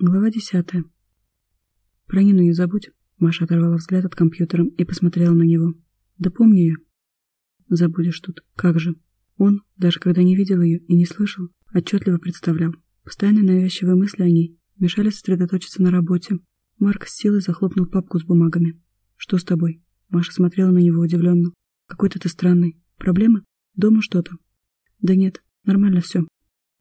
Глава десятая. Про Нину не забудь. Маша оторвала взгляд от компьютера и посмотрела на него. Да помню ее. Забудешь тут. Как же. Он, даже когда не видел ее и не слышал, отчетливо представлял. Постоянные навязчивые мысли о ней мешали сосредоточиться на работе. Марк с силой захлопнул папку с бумагами. «Что с тобой?» Маша смотрела на него удивленно. «Какой-то ты странный. Проблемы? Дома что-то?» «Да нет, нормально все».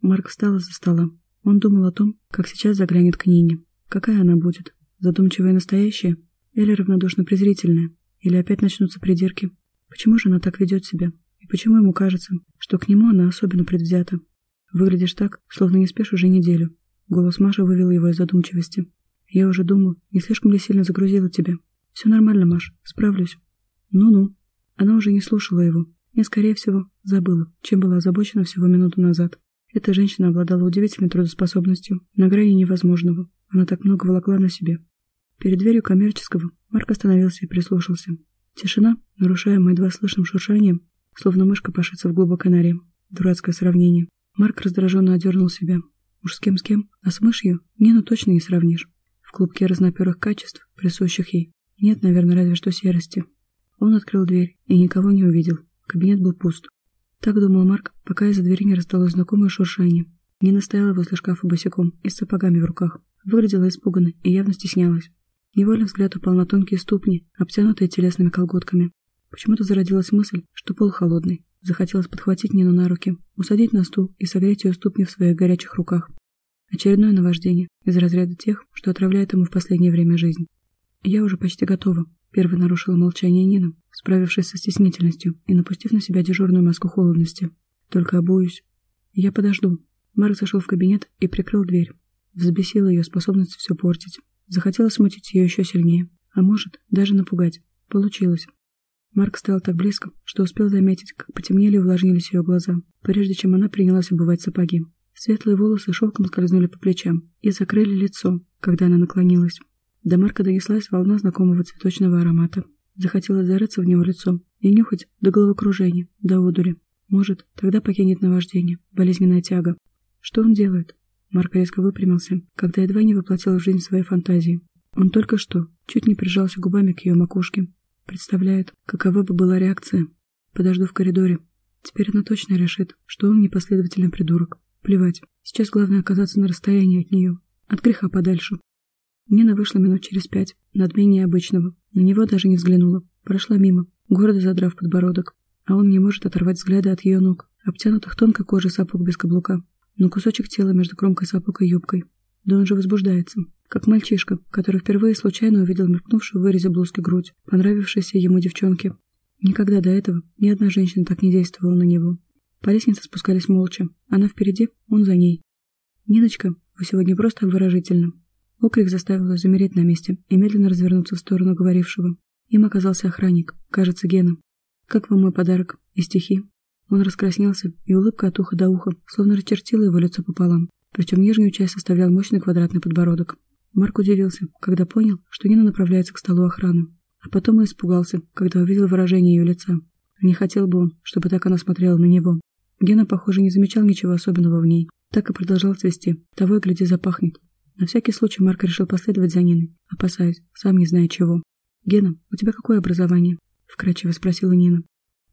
Марк встал из-за стола. Он думал о том, как сейчас заглянет к Нине. Какая она будет? Задумчивая и настоящая? Или равнодушно-презрительная? Или опять начнутся придирки? Почему же она так ведет себя? И почему ему кажется, что к нему она особенно предвзята? Выглядишь так, словно не спишь уже неделю. Голос Маши вывел его из задумчивости. Я уже думаю, не слишком ли сильно загрузила тебя? Все нормально, Маш, справлюсь. Ну-ну. Она уже не слушала его. И, скорее всего, забыла, чем была озабочена всего минуту назад. Эта женщина обладала удивительной трудоспособностью, на грани невозможного. Она так много волокла на себе. Перед дверью коммерческого Марк остановился и прислушался. Тишина, нарушаемая едва слышным шуршанием, словно мышка пошится в глубокой норе. Дурацкое сравнение. Марк раздраженно одернул себя. Уж с кем с кем, а с мышью Нину точно не сравнишь. В клубке разноперых качеств, присущих ей, нет, наверное, разве что серости. Он открыл дверь и никого не увидел. Кабинет был пуст. Так думал Марк, пока из-за двери не раздалось знакомое шуршание. Нина стояла возле шкафа босиком и с сапогами в руках. Выглядела испуганно и явно стеснялась. Невольно взгляд упал на тонкие ступни, обтянутые телесными колготками. Почему-то зародилась мысль, что пол холодный. Захотелось подхватить Нину на руки, усадить на стул и согреть ее ступни в своих горячих руках. Очередное наваждение из разряда тех, что отравляет ему в последнее время жизнь. «Я уже почти готова», Первый нарушила молчание Нина, справившись со стеснительностью и напустив на себя дежурную маску холодности. «Только обоюсь. Я подожду». Марк зашел в кабинет и прикрыл дверь. Взбесила ее способность все портить. Захотела смутить ее еще сильнее. А может, даже напугать. Получилось. Марк стоял так близко, что успел заметить, как потемнели и увлажнились ее глаза, прежде чем она принялась обувать сапоги. Светлые волосы шелком скользнули по плечам и закрыли лицо, когда она наклонилась. До Марка донеслась волна знакомого цветочного аромата. Захотелось зарыться в него лицом и нюхать до головокружения, до одури. Может, тогда покинет наваждение, болезненная тяга. Что он делает? Марк резко выпрямился, когда едва не воплотил в жизнь свои фантазии. Он только что чуть не прижался губами к ее макушке. Представляет, какова бы была реакция. Подожду в коридоре. Теперь она точно решит, что он непоследовательный придурок. Плевать. Сейчас главное оказаться на расстоянии от нее. От греха подальше. Нина вышла минут через пять, надменнее обычного. На него даже не взглянула. Прошла мимо, гордо задрав подбородок. А он не может оторвать взгляда от ее ног, обтянутых тонкой кожей сапог без каблука. Но кусочек тела между кромкой сапог и юбкой. Да он же возбуждается. Как мальчишка, который впервые случайно увидел мелькнувшую в вырезе блузки грудь, понравившейся ему девчонке. Никогда до этого ни одна женщина так не действовала на него. По лестнице спускались молча. Она впереди, он за ней. «Ниночка, вы сегодня просто обворожительны», Окрик заставил ее замереть на месте и медленно развернуться в сторону говорившего. Им оказался охранник, кажется, Гена. «Как вам мой подарок? И стихи?» Он раскраснелся, и улыбка от уха до уха словно расчертила его лицо пополам, причем нижнюю часть составлял мощный квадратный подбородок. Марк удивился, когда понял, что Нина направляется к столу охраны. А потом и испугался, когда увидел выражение ее лица. Не хотел бы он, чтобы так она смотрела на него. Гена, похоже, не замечал ничего особенного в ней. Так и продолжал цвести. Того и гляди запахнет. На всякий случай Марк решил последовать за Ниной, опасаясь, сам не зная чего. «Гена, у тебя какое образование?» — вкрадчиво спросила Нина.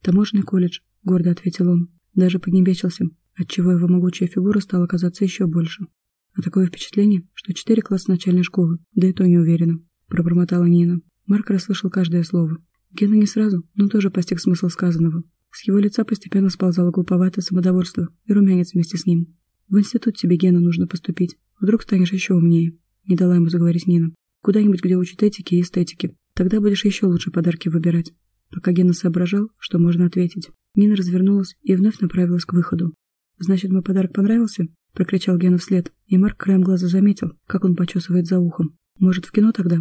«Таможенный колледж», — гордо ответил он. Даже поднебечился, отчего его могучая фигура стала казаться еще больше. А такое впечатление, что четыре класса начальной школы, да и то не уверена, пробормотала Нина. Марк расслышал каждое слово. Гена не сразу, но тоже постиг смысл сказанного. С его лица постепенно сползало глуповатое самодовольство и румянец вместе с ним. «В институт тебе, Гена, нужно поступить. Вдруг станешь еще умнее. Не дала ему заговорить Нина. Куда-нибудь, где учат этики и эстетики. Тогда будешь еще лучше подарки выбирать. Пока Гена соображал, что можно ответить. Нина развернулась и вновь направилась к выходу. «Значит, мой подарок понравился?» — прокричал Гена вслед, и Марк краем глаза заметил, как он почесывает за ухом. «Может, в кино тогда?»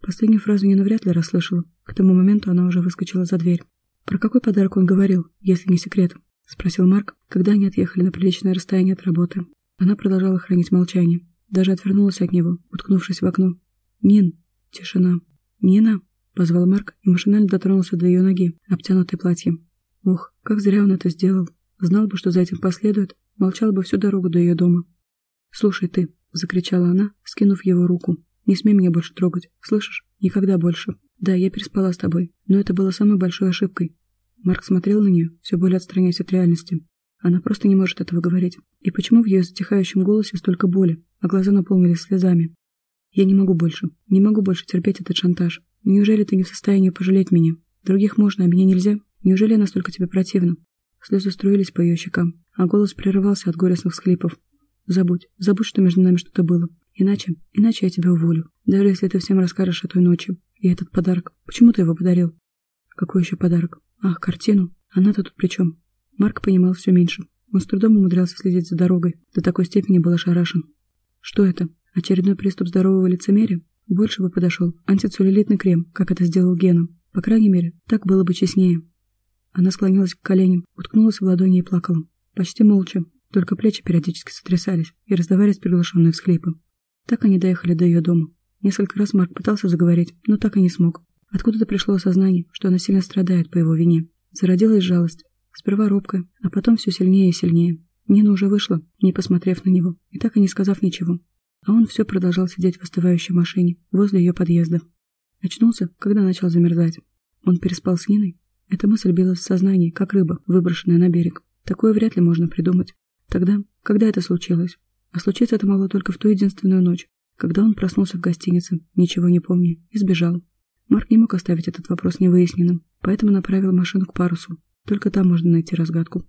Последнюю фразу Нина вряд ли расслышала. К тому моменту она уже выскочила за дверь. «Про какой подарок он говорил, если не секрет?» — спросил Марк, когда они отъехали на приличное расстояние от работы. Она продолжала хранить молчание. Даже отвернулась от него, уткнувшись в окно. «Нин!» Тишина. «Нина!» — позвал Марк и машинально дотронулся до ее ноги, обтянутой платьем. Ох, как зря он это сделал. Знал бы, что за этим последует, молчал бы всю дорогу до ее дома. «Слушай ты!» — закричала она, скинув его руку. «Не смей меня больше трогать, слышишь? Никогда больше. Да, я переспала с тобой, но это было самой большой ошибкой». Марк смотрел на нее, все более отстраняясь от реальности. Она просто не может этого говорить. И почему в ее затихающем голосе столько боли, а глаза наполнились слезами? «Я не могу больше, не могу больше терпеть этот шантаж. Неужели ты не в состоянии пожалеть меня? Других можно, а меня нельзя? Неужели я настолько тебе противна?» Слезы струились по ее щекам, а голос прерывался от горестных всхлипов. Забудь, забудь, что между нами что-то было. Иначе, иначе я тебя уволю. Даже если ты всем расскажешь о той ночи. И этот подарок. Почему ты его подарил? Какой еще подарок? Ах, картину. Она-то тут при чем? Марк понимал все меньше. Он с трудом умудрялся следить за дорогой. До такой степени был ошарашен. Что это? Очередной приступ здорового лицемерия? Больше бы подошел антицеллюлитный крем, как это сделал Гена. По крайней мере, так было бы честнее. Она склонилась к коленям, уткнулась в ладони и плакала. Почти молча, только плечи периодически сотрясались и раздавались приглушенные всхлипы. Так они доехали до ее дома. Несколько раз Марк пытался заговорить, но так и не смог. Откуда-то пришло осознание, что она сильно страдает по его вине. Зародилась жалость. Сперва робкая, а потом все сильнее и сильнее. Нина уже вышла, не посмотрев на него, и так и не сказав ничего. А он все продолжал сидеть в остывающей машине, возле ее подъезда. Очнулся, когда начал замерзать. Он переспал с Ниной? Эта мысль билась в сознании, как рыба, выброшенная на берег. Такое вряд ли можно придумать. Тогда, когда это случилось? А случиться это могло только в ту единственную ночь, когда он проснулся в гостинице, ничего не помня, и сбежал. Марк не мог оставить этот вопрос невыясненным, поэтому направил машину к парусу. Только там можно найти разгадку.